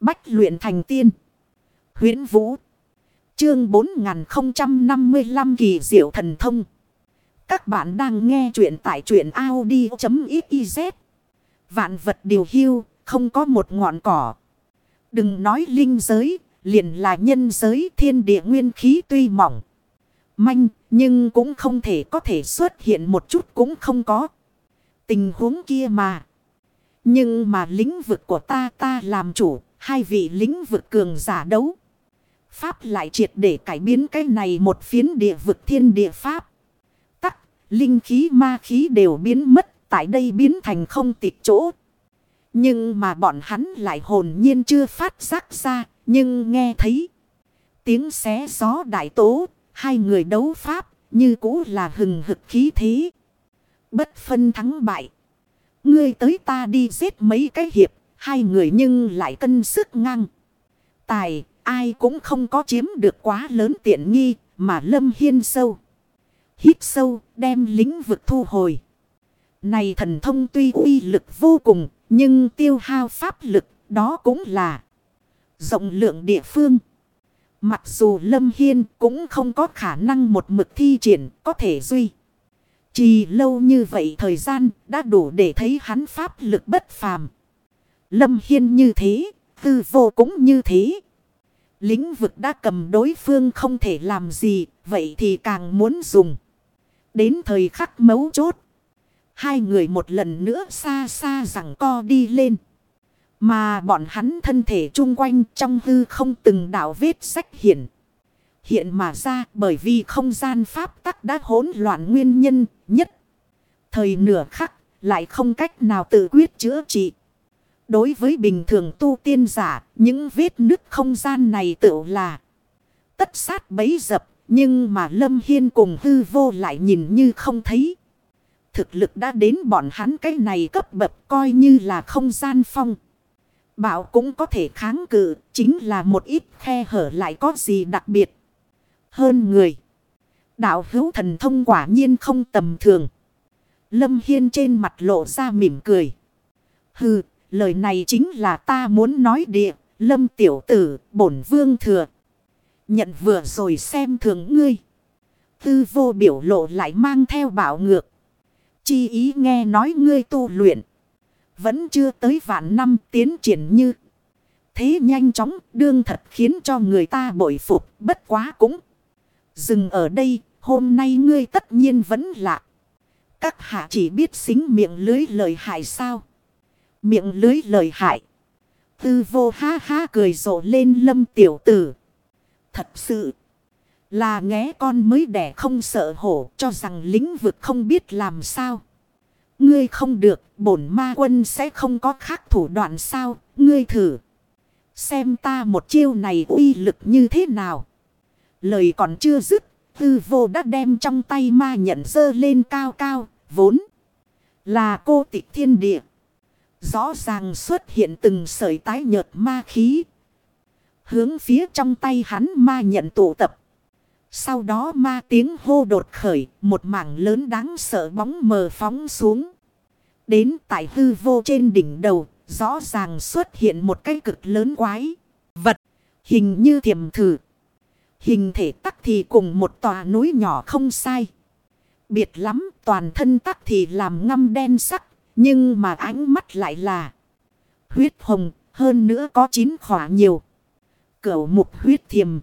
Bách luyện thành tiên. huyễn Vũ. Chương 4055 kỳ diệu thần thông. Các bạn đang nghe truyện tại truyện Audi.xyz. Vạn vật điều hưu, không có một ngọn cỏ. Đừng nói linh giới, liền là nhân giới thiên địa nguyên khí tuy mỏng. Manh, nhưng cũng không thể có thể xuất hiện một chút cũng không có. Tình huống kia mà. Nhưng mà lĩnh vực của ta ta làm chủ, hai vị lính vực cường giả đấu. Pháp lại triệt để cải biến cái này một phiến địa vực thiên địa Pháp. Tắc, linh khí ma khí đều biến mất, tại đây biến thành không tịch chỗ. Nhưng mà bọn hắn lại hồn nhiên chưa phát giác ra, nhưng nghe thấy. Tiếng xé gió đại tố, hai người đấu Pháp, như cũ là hừng hực khí thế. Bất phân thắng bại. Ngươi tới ta đi giết mấy cái hiệp, hai người nhưng lại cân sức ngang. Tài, ai cũng không có chiếm được quá lớn tiện nghi, mà lâm hiên sâu. Hít sâu, đem lính vực thu hồi. Này thần thông tuy uy lực vô cùng, nhưng tiêu hao pháp lực, đó cũng là rộng lượng địa phương. Mặc dù Lâm Hiên cũng không có khả năng một mực thi triển có thể duy. Chỉ lâu như vậy thời gian đã đủ để thấy hắn pháp lực bất phàm. Lâm Hiên như thế, tư vô cũng như thế. Lĩnh vực đã cầm đối phương không thể làm gì, vậy thì càng muốn dùng. Đến thời khắc mấu chốt. Hai người một lần nữa xa xa rằng co đi lên. Mà bọn hắn thân thể chung quanh trong hư không từng đảo vết sách hiện. Hiện mà ra bởi vì không gian pháp tắc đã hỗn loạn nguyên nhân nhất. Thời nửa khắc lại không cách nào tự quyết chữa trị. Đối với bình thường tu tiên giả, những vết nứt không gian này tự là tất sát bấy dập. Nhưng mà Lâm Hiên cùng hư vô lại nhìn như không thấy. Thực lực đã đến bọn hắn cái này cấp bậc coi như là không gian phong. Bảo cũng có thể kháng cự, chính là một ít khe hở lại có gì đặc biệt hơn người. Đạo hữu thần thông quả nhiên không tầm thường. Lâm Hiên trên mặt lộ ra mỉm cười. Hừ, lời này chính là ta muốn nói địa. Lâm tiểu tử, bổn vương thừa. Nhận vừa rồi xem thường ngươi. Tư vô biểu lộ lại mang theo bảo ngược. Chi ý nghe nói ngươi tu luyện. Vẫn chưa tới vạn năm tiến triển như. Thế nhanh chóng đương thật khiến cho người ta bội phục bất quá cũng. Dừng ở đây, hôm nay ngươi tất nhiên vẫn lạ. Các hạ chỉ biết xính miệng lưới lời hại sao. Miệng lưới lời hại. Tư vô ha ha cười rộ lên lâm tiểu tử. Thật sự là nghe con mới đẻ không sợ hổ cho rằng lĩnh vực không biết làm sao. Ngươi không được, bổn ma quân sẽ không có khác thủ đoạn sao, ngươi thử. Xem ta một chiêu này uy lực như thế nào. Lời còn chưa dứt, tư vô đã đem trong tay ma nhận dơ lên cao cao, vốn là cô tịch thiên địa. Rõ ràng xuất hiện từng sợi tái nhợt ma khí. Hướng phía trong tay hắn ma nhận tụ tập. Sau đó ma tiếng hô đột khởi, một mảng lớn đáng sợ bóng mờ phóng xuống. Đến tại hư vô trên đỉnh đầu, rõ ràng xuất hiện một cái cực lớn quái. Vật, hình như thiềm thử. Hình thể tắc thì cùng một tòa núi nhỏ không sai. Biệt lắm toàn thân tắc thì làm ngâm đen sắc. Nhưng mà ánh mắt lại là huyết hồng. Hơn nữa có chín khỏa nhiều. Cửu mục huyết thiềm.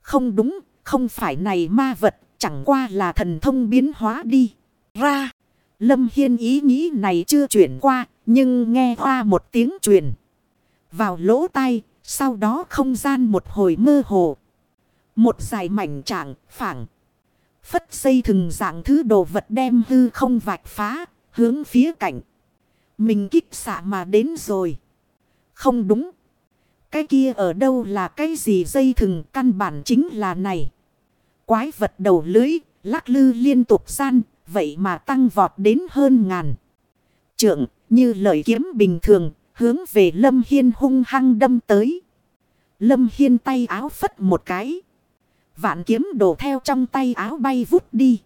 Không đúng. Không phải này ma vật. Chẳng qua là thần thông biến hóa đi. Ra. Lâm Hiên ý nghĩ này chưa chuyển qua. Nhưng nghe qua một tiếng truyền. Vào lỗ tai. Sau đó không gian một hồi mơ hồ. Một dài mảnh trạng, phẳng. Phất xây thừng dạng thứ đồ vật đem hư không vạch phá, hướng phía cạnh. Mình kích xạ mà đến rồi. Không đúng. Cái kia ở đâu là cái gì dây thừng căn bản chính là này. Quái vật đầu lưới, lắc lư liên tục gian, vậy mà tăng vọt đến hơn ngàn. Trượng, như lời kiếm bình thường, hướng về Lâm Hiên hung hăng đâm tới. Lâm Hiên tay áo phất một cái. Vạn kiếm đổ theo trong tay áo bay vút đi.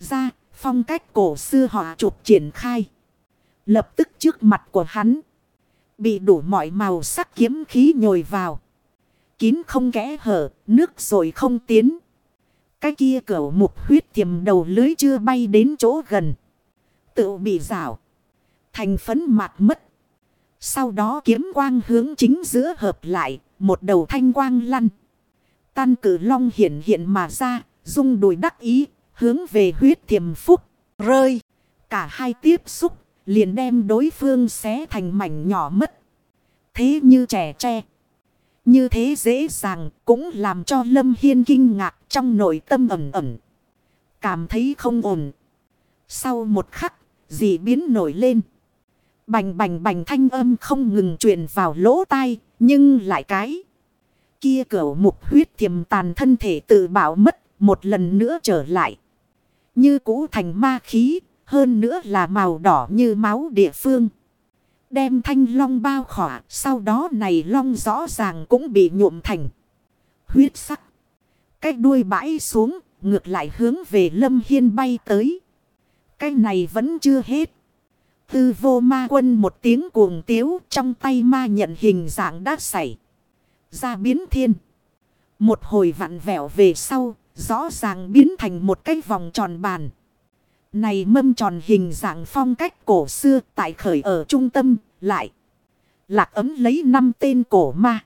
Ra, phong cách cổ xưa họ chụp triển khai. Lập tức trước mặt của hắn. Bị đủ mọi màu sắc kiếm khí nhồi vào. Kín không kẽ hở, nước rồi không tiến. Cái kia cẩu mục huyết tiềm đầu lưới chưa bay đến chỗ gần. Tự bị rào. Thành phấn mạt mất. Sau đó kiếm quang hướng chính giữa hợp lại. Một đầu thanh quang lăn. Tan cử long hiện hiện mà ra. Dung đùi đắc ý. Hướng về huyết tiềm phúc. Rơi. Cả hai tiếp xúc. Liền đem đối phương xé thành mảnh nhỏ mất. Thế như trẻ tre. Như thế dễ dàng cũng làm cho Lâm Hiên kinh ngạc trong nội tâm ẩm ẩm. Cảm thấy không ổn. Sau một khắc, dị biến nổi lên. Bành bành bành thanh âm không ngừng truyền vào lỗ tai, nhưng lại cái. Kia cửa mục huyết thiềm tàn thân thể tự bảo mất, một lần nữa trở lại. Như cũ thành ma khí, hơn nữa là màu đỏ như máu địa phương. Đem thanh long bao khỏa, sau đó này long rõ ràng cũng bị nhuộm thành huyết sắc. Cái đuôi bãi xuống, ngược lại hướng về lâm hiên bay tới. Cái này vẫn chưa hết. Tư vô ma quân một tiếng cuồng tiếu trong tay ma nhận hình dạng đã xảy. Ra biến thiên. Một hồi vặn vẹo về sau, rõ ràng biến thành một cái vòng tròn bàn. Này mâm tròn hình dạng phong cách cổ xưa tại khởi ở trung tâm, lại. Lạc ấm lấy năm tên cổ ma.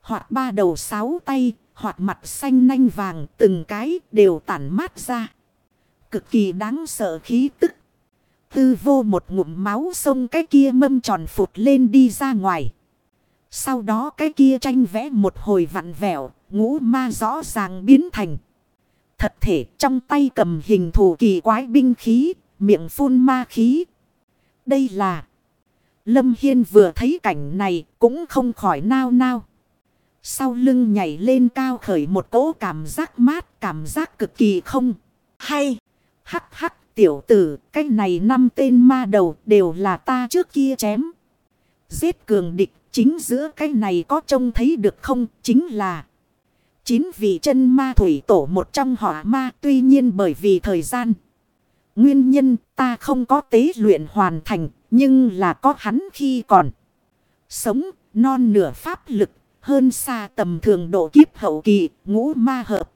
Hoặc ba đầu sáu tay, hoặc mặt xanh nanh vàng, từng cái đều tản mát ra. Cực kỳ đáng sợ khí tức. Tư vô một ngụm máu sông cái kia mâm tròn phụt lên đi ra ngoài. Sau đó cái kia tranh vẽ một hồi vặn vẹo, ngũ ma rõ ràng biến thành. Thật thể trong tay cầm hình thù kỳ quái binh khí, miệng phun ma khí. Đây là... Lâm Hiên vừa thấy cảnh này cũng không khỏi nao nao. Sau lưng nhảy lên cao khởi một cỗ cảm giác mát, cảm giác cực kỳ không hay. Hắc hắc tiểu tử, cái này năm tên ma đầu đều là ta trước kia chém. Giết cường địch, chính giữa cái này có trông thấy được không, chính là chín vị chân ma thủy tổ một trong hỏa ma, tuy nhiên bởi vì thời gian. Nguyên nhân ta không có tế luyện hoàn thành, nhưng là có hắn khi còn sống, non nửa pháp lực, hơn xa tầm thường độ kiếp hậu kỳ, ngũ ma hợp.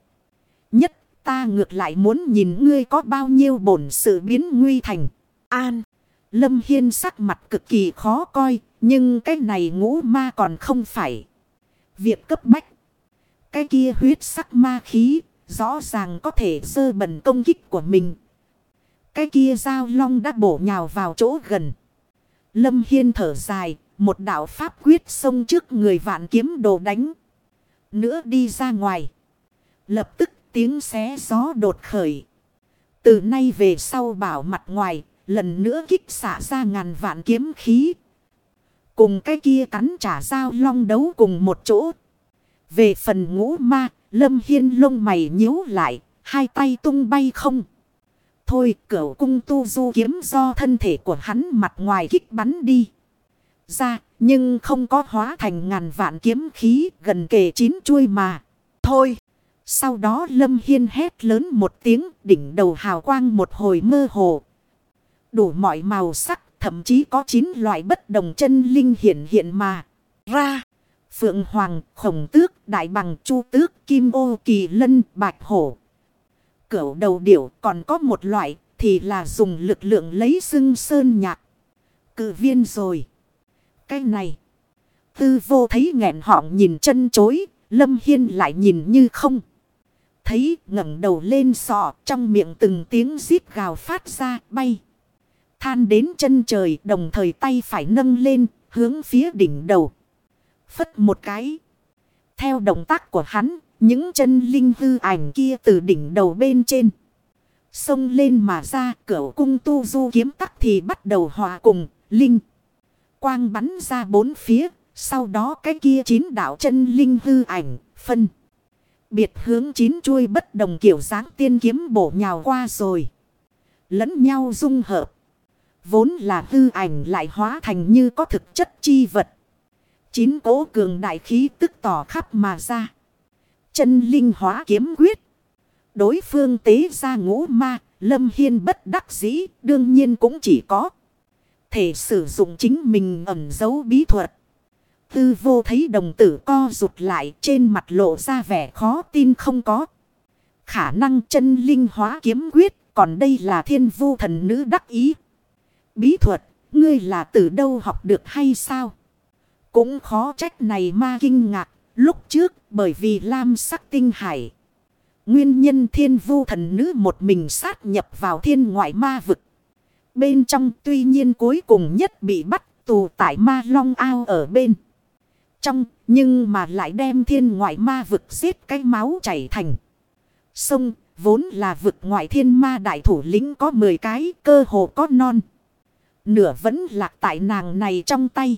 Nhất ta ngược lại muốn nhìn ngươi có bao nhiêu bổn sự biến nguy thành. An, Lâm Hiên sắc mặt cực kỳ khó coi, nhưng cái này ngũ ma còn không phải. Việc cấp bách. Cái kia huyết sắc ma khí, rõ ràng có thể sơ bẩn công kích của mình. Cái kia dao long đã bổ nhào vào chỗ gần. Lâm Hiên thở dài, một đạo pháp quyết xông trước người vạn kiếm đồ đánh. Nữa đi ra ngoài. Lập tức tiếng xé gió đột khởi. Từ nay về sau bảo mặt ngoài, lần nữa kích xả ra ngàn vạn kiếm khí. Cùng cái kia cắn trả dao long đấu cùng một chỗ. Về phần ngũ ma, lâm hiên lông mày nhíu lại, hai tay tung bay không. Thôi cửu cung tu du kiếm do thân thể của hắn mặt ngoài kích bắn đi. Ra nhưng không có hóa thành ngàn vạn kiếm khí gần kề chín chuôi mà. Thôi. Sau đó Lâm Hiên hét lớn một tiếng đỉnh đầu hào quang một hồi mơ hồ. Đủ mọi màu sắc thậm chí có chín loại bất đồng chân linh hiện hiện mà. Ra. Phượng Hoàng, Khổng Tước, Đại Bằng, Chu Tước, Kim Ô, Kỳ Lân, Bạch Hổ cửu đầu điểu còn có một loại thì là dùng lực lượng lấy xưng sơn nhạc. Cự viên rồi. Cái này. Tư vô thấy nghẹn họng nhìn chân chối. Lâm Hiên lại nhìn như không. Thấy ngẩng đầu lên sọ trong miệng từng tiếng rít gào phát ra bay. Than đến chân trời đồng thời tay phải nâng lên hướng phía đỉnh đầu. Phất một cái. Theo động tác của hắn, những chân linh hư ảnh kia từ đỉnh đầu bên trên. Xông lên mà ra, cửa cung tu du kiếm tắc thì bắt đầu hòa cùng, linh. Quang bắn ra bốn phía. Sau đó cái kia chín đạo chân linh hư ảnh, phân. Biệt hướng chín chuôi bất đồng kiểu dáng tiên kiếm bổ nhào qua rồi. Lẫn nhau dung hợp. Vốn là hư ảnh lại hóa thành như có thực chất chi vật. Chín cố cường đại khí tức tỏ khắp mà ra. Chân linh hóa kiếm quyết. Đối phương tế ra ngũ ma, lâm hiên bất đắc dĩ, đương nhiên cũng chỉ có. thể sử dụng chính mình ẩn dấu bí thuật. Tư vô thấy đồng tử co rụt lại trên mặt lộ ra vẻ khó tin không có. Khả năng chân linh hóa kiếm quyết, còn đây là thiên vu thần nữ đắc ý. Bí thuật, ngươi là từ đâu học được hay sao? Cũng khó trách này ma kinh ngạc, lúc trước bởi vì lam sắc tinh hải. Nguyên nhân thiên vu thần nữ một mình sát nhập vào thiên ngoại ma vực. Bên trong tuy nhiên cuối cùng nhất bị bắt tù tại ma long ao ở bên. Trong nhưng mà lại đem thiên ngoại ma vực giết cái máu chảy thành. Sông vốn là vực ngoại thiên ma đại thủ lĩnh có 10 cái cơ hồ có non. Nửa vẫn lạc tại nàng này trong tay.